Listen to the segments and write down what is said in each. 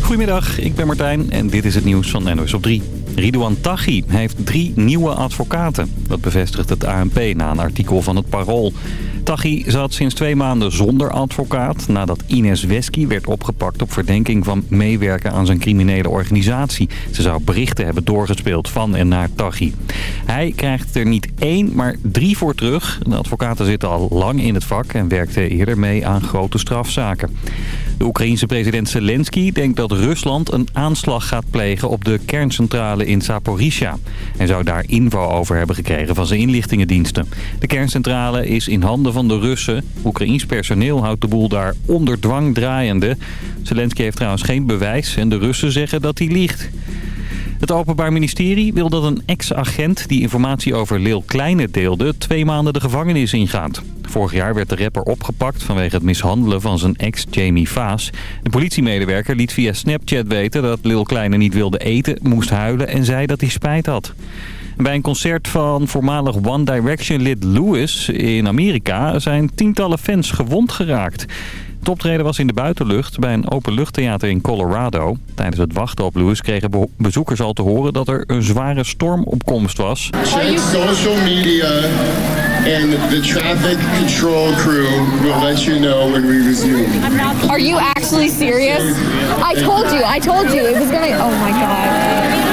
Goedemiddag, ik ben Martijn en dit is het nieuws van NOS op 3. Ridouan Taghi heeft drie nieuwe advocaten. Dat bevestigt het ANP na een artikel van het Parool. Taghi zat sinds twee maanden zonder advocaat... nadat Ines Wesky werd opgepakt op verdenking van meewerken aan zijn criminele organisatie. Ze zou berichten hebben doorgespeeld van en naar Taghi. Hij krijgt er niet één, maar drie voor terug. De advocaten zitten al lang in het vak en werkten eerder mee aan grote strafzaken. De Oekraïense president Zelensky denkt dat Rusland een aanslag gaat plegen op de kerncentrale in Zaporizhia. En zou daar info over hebben gekregen van zijn inlichtingendiensten. De kerncentrale is in handen van de Russen. Oekraïens personeel houdt de boel daar onder dwang draaiende. Zelensky heeft trouwens geen bewijs en de Russen zeggen dat hij liegt. Het Openbaar Ministerie wil dat een ex-agent die informatie over Leel Kleine deelde... twee maanden de gevangenis ingaat. Vorig jaar werd de rapper opgepakt vanwege het mishandelen van zijn ex Jamie Vaas. De politiemedewerker liet via Snapchat weten dat Lil Kleine niet wilde eten, moest huilen en zei dat hij spijt had. Bij een concert van voormalig One Direction lid Lewis in Amerika zijn tientallen fans gewond geraakt. Het optreden was in de buitenlucht bij een openluchttheater in Colorado. Tijdens het wachten op Lewis kregen bezoekers al te horen dat er een zware stormopkomst was. Check social media and the traffic control crew will let you know when we resume. Are you actually serious? I told you, I told you. It was gonna... Oh my god.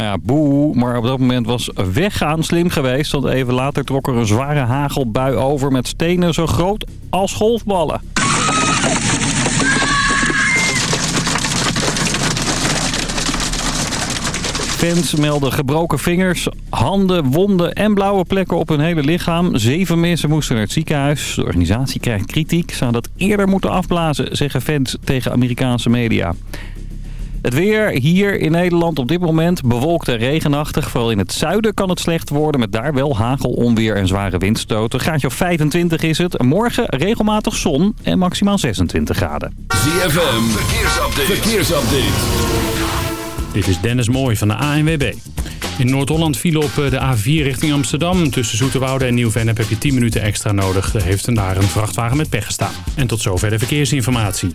Ja, boe. Maar op dat moment was weggaan slim geweest. Want even later trok er een zware hagelbui over met stenen zo groot als golfballen. Fans melden gebroken vingers, handen, wonden en blauwe plekken op hun hele lichaam. Zeven mensen moesten naar het ziekenhuis. De organisatie krijgt kritiek. Zou dat eerder moeten afblazen, zeggen fans tegen Amerikaanse media. Het weer hier in Nederland op dit moment bewolkt en regenachtig. Vooral in het zuiden kan het slecht worden met daar wel hagel, onweer en zware windstoten. Graadje of 25 is het. Morgen regelmatig zon en maximaal 26 graden. ZFM, verkeersupdate. verkeersupdate. Dit is Dennis Mooij van de ANWB. In Noord-Holland viel op de A4 richting Amsterdam. Tussen Zoeterwoude en Nieuw-Vennep heb je 10 minuten extra nodig. Er heeft daar een vrachtwagen met pech gestaan. En tot zover de verkeersinformatie.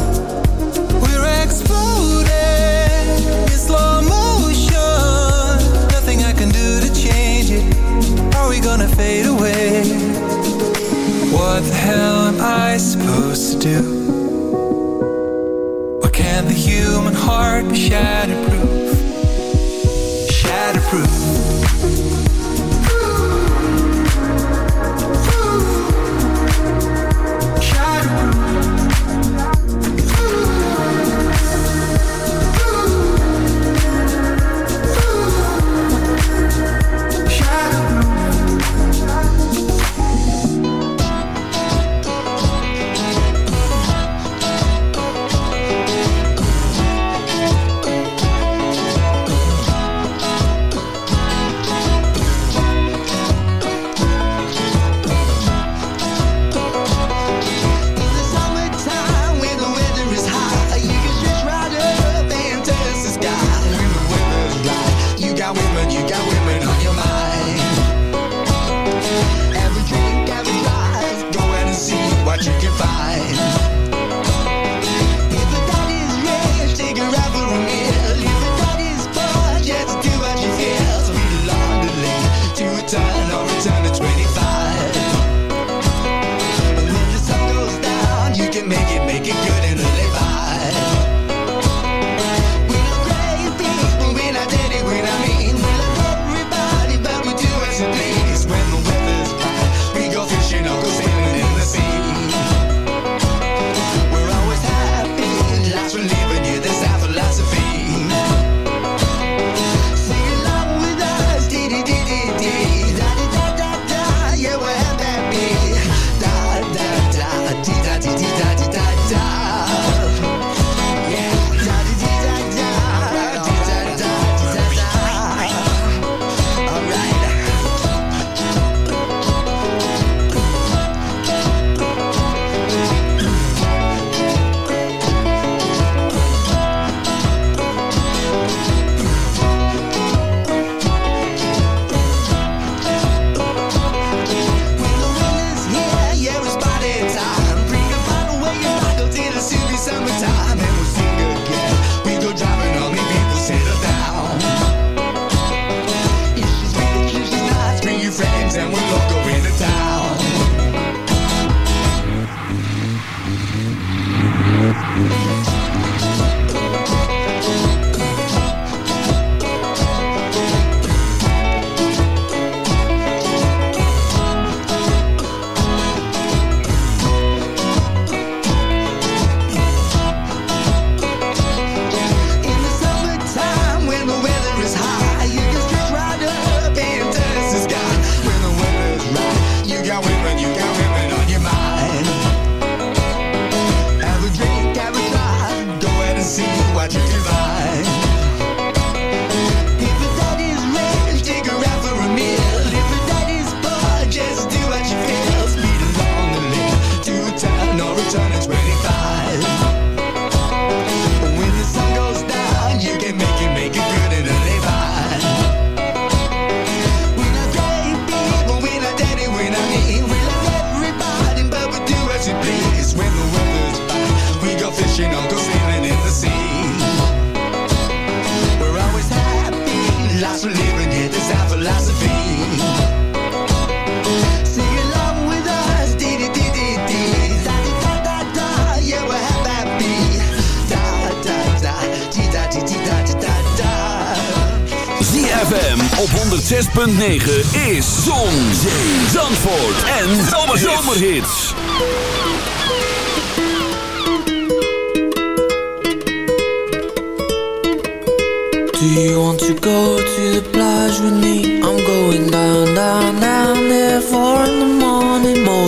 Hell am I supposed to do? Why can't the human heart be shatterproof? Shatterproof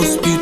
speed.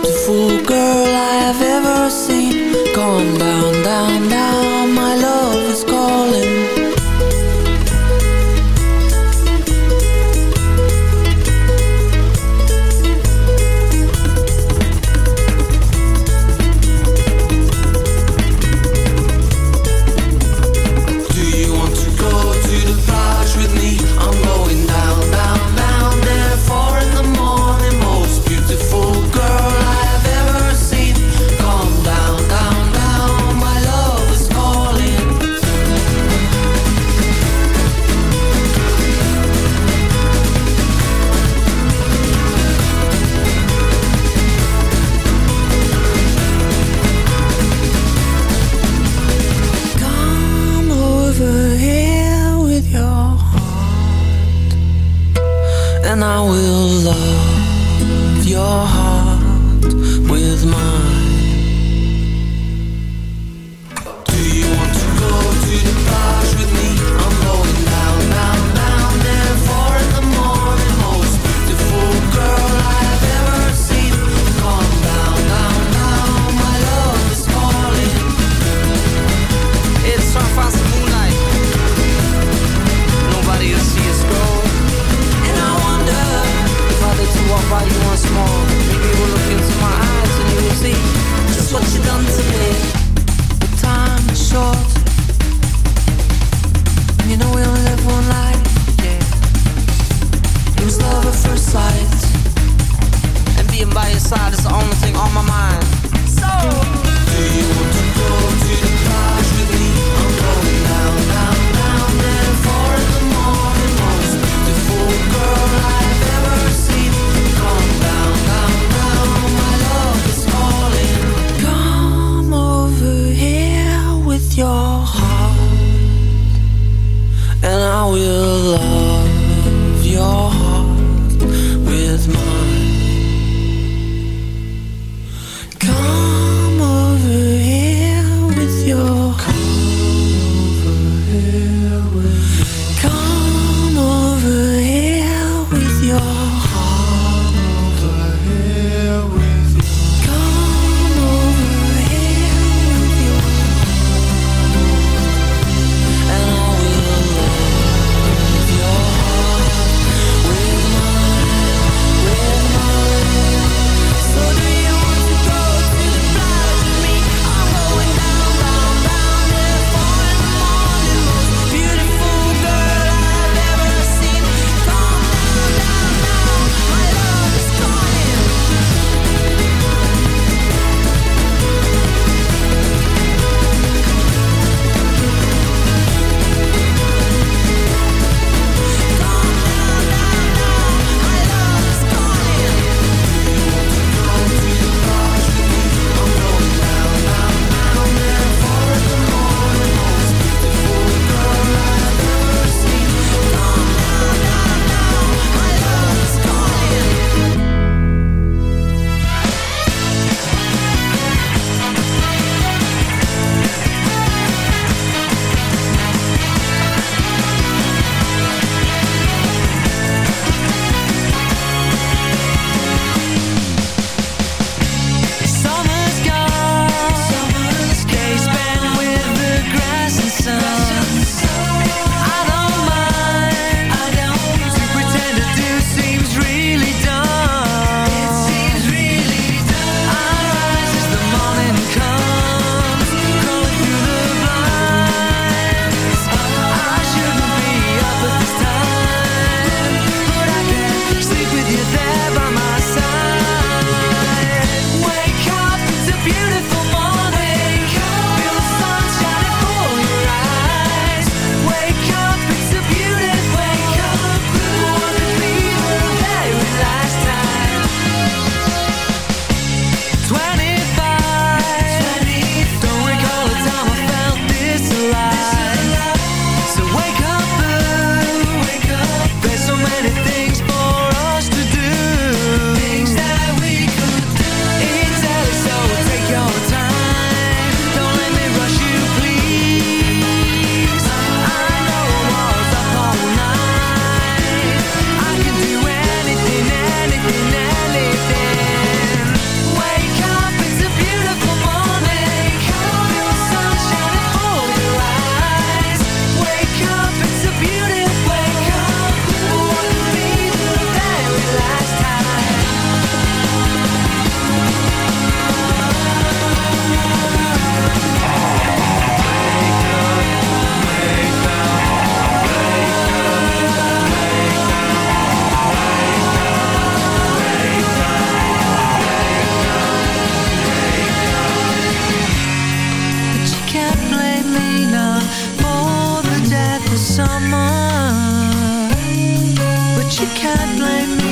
You can't blame me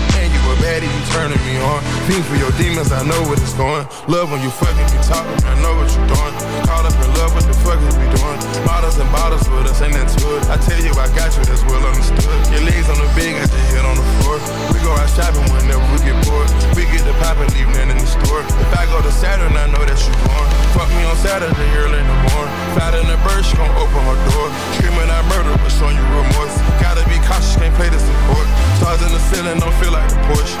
Baddie, you turning me on. Fiend for your demons, I know what it's going. Love when you fucking me talking, I know what you're doing. Caught up in love, what the fuck is we doing? Models and bottles with us, ain't that good? I tell you, I got you, that's well understood. Your legs on the bed, got your head on the floor. We go out shopping whenever we get bored. We get the pop and leave nothing in the store. If I go to Saturn, I know that you're born. Fuck me on Saturday early in the morning. Fat in the bird, she gon' open her door. Screaming out murder, but showing you remorse. Gotta be cautious, can't play this support. Stars in the ceiling, don't feel like the Porsche.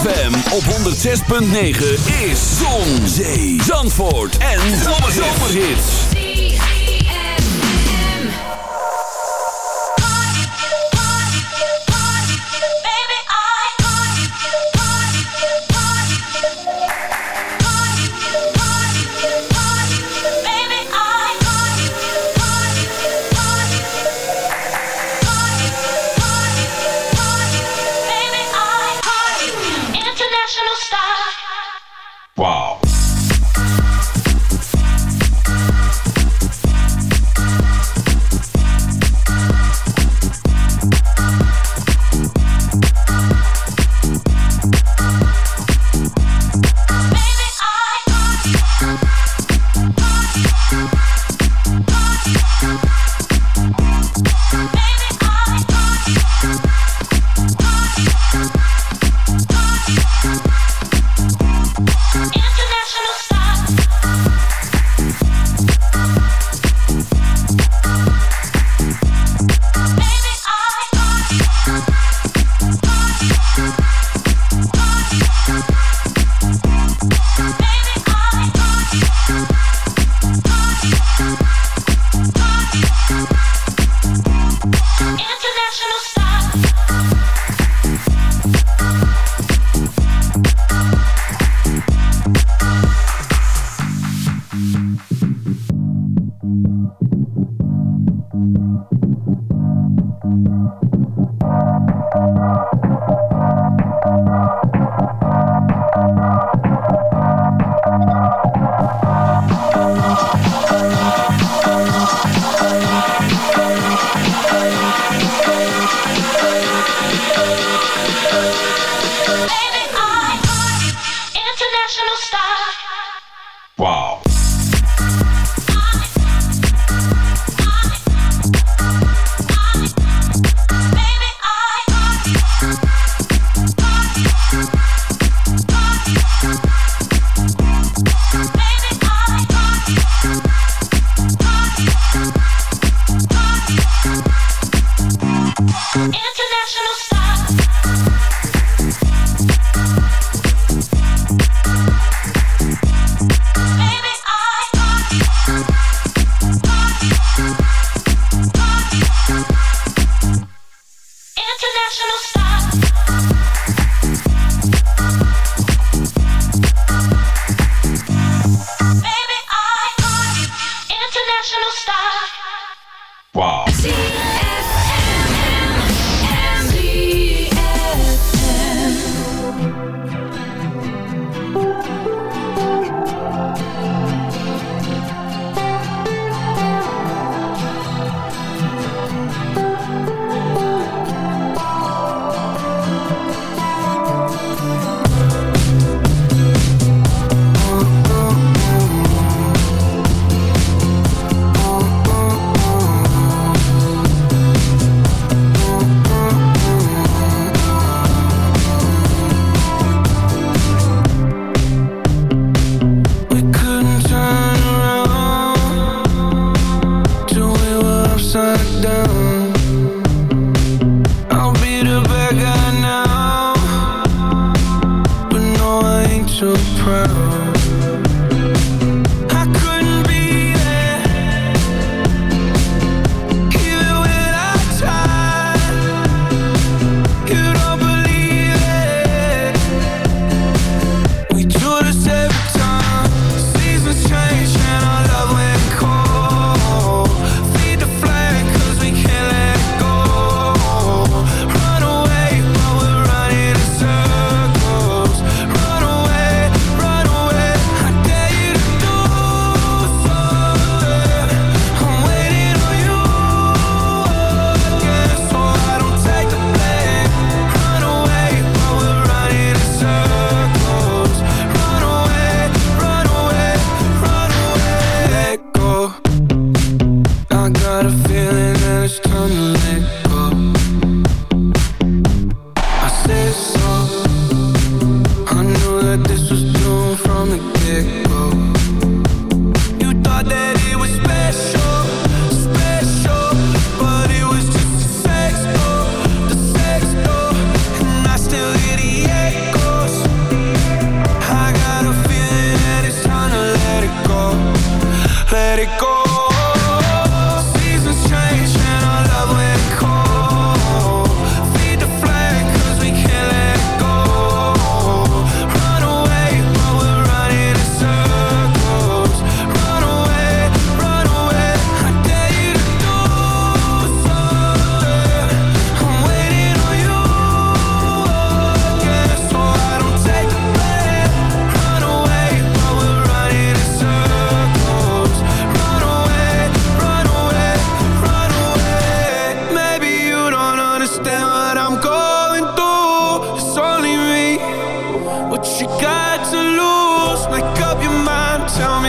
ZFM op 106.9 is Zon, Zee, Zandvoort en Zomerhits. Wow.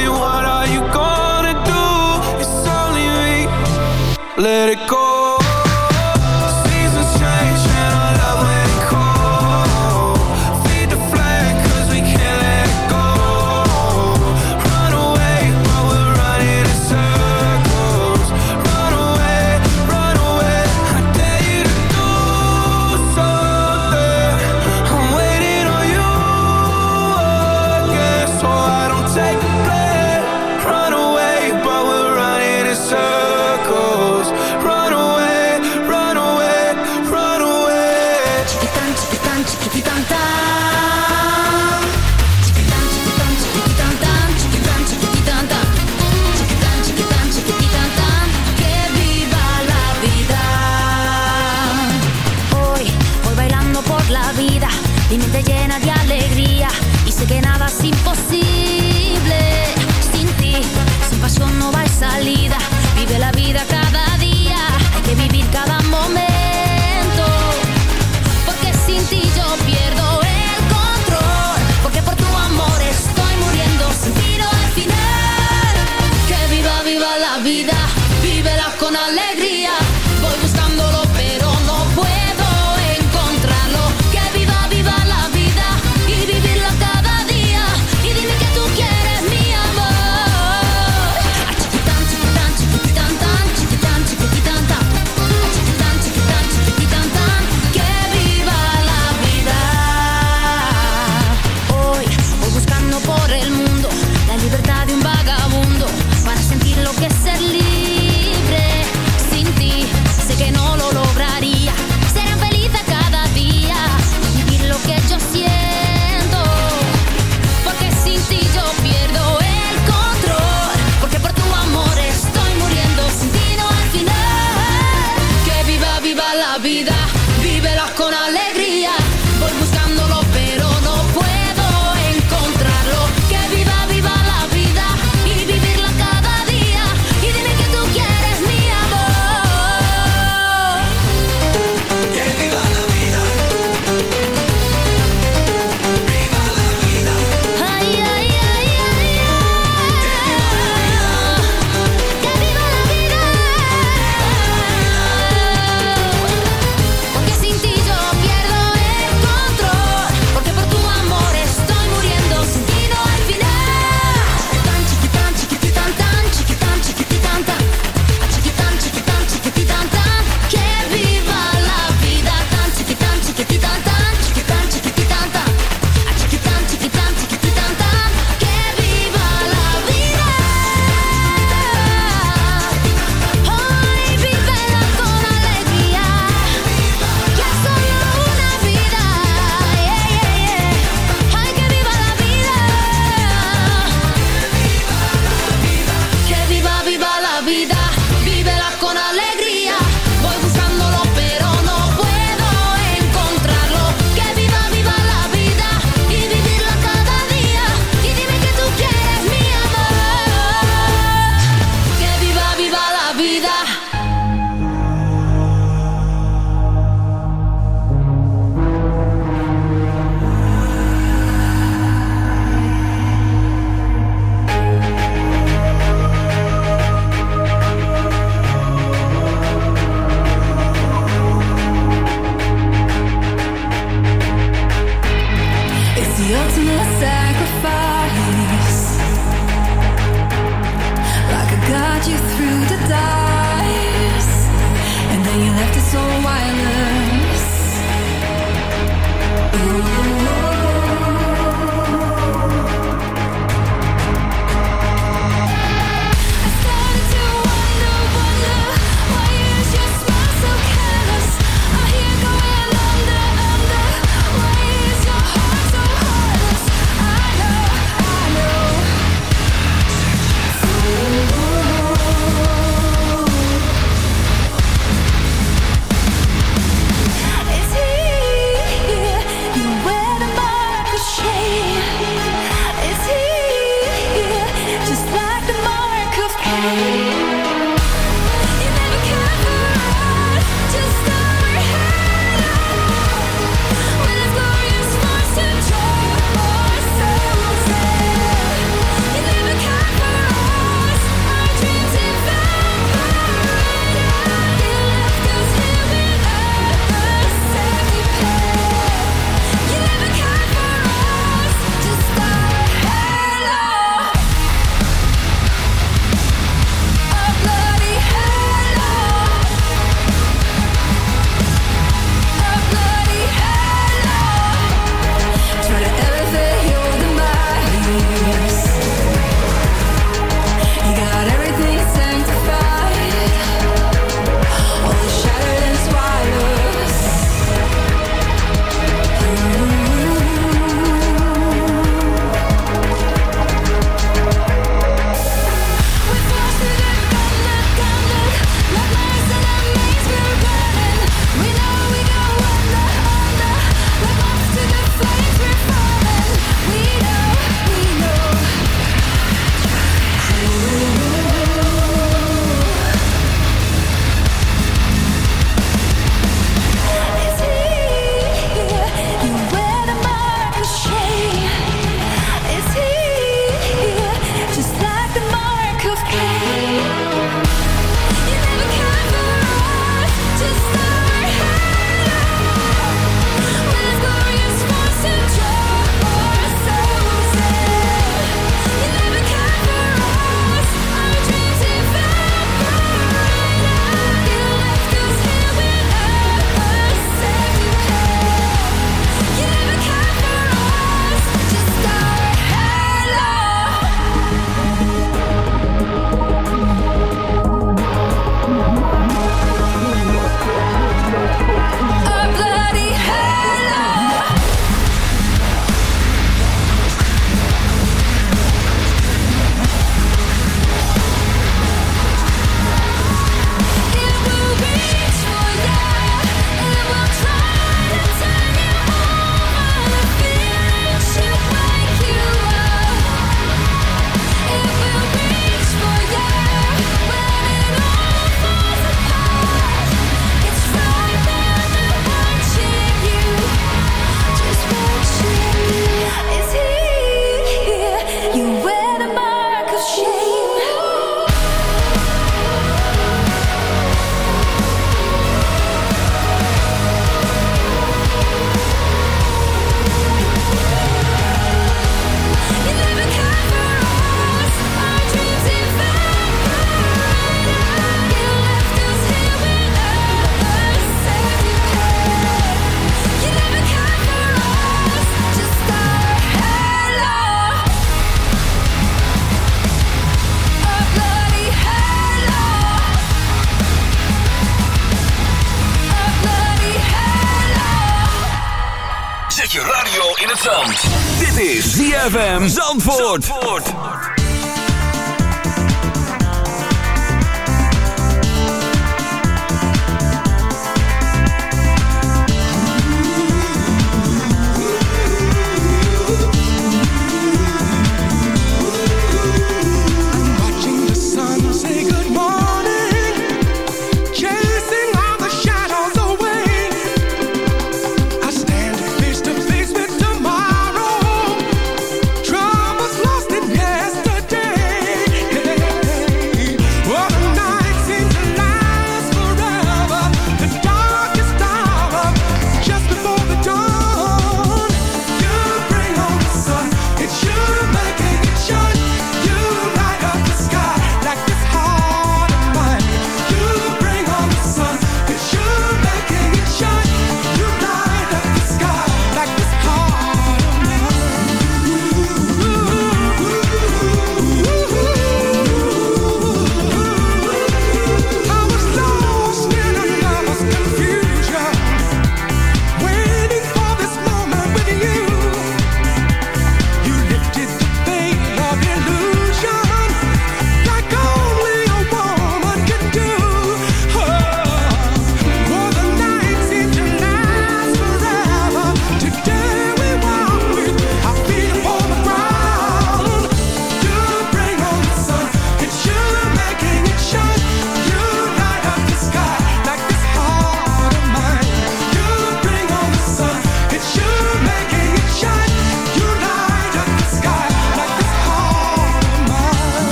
me what are you gonna do? It's only me. Let it go.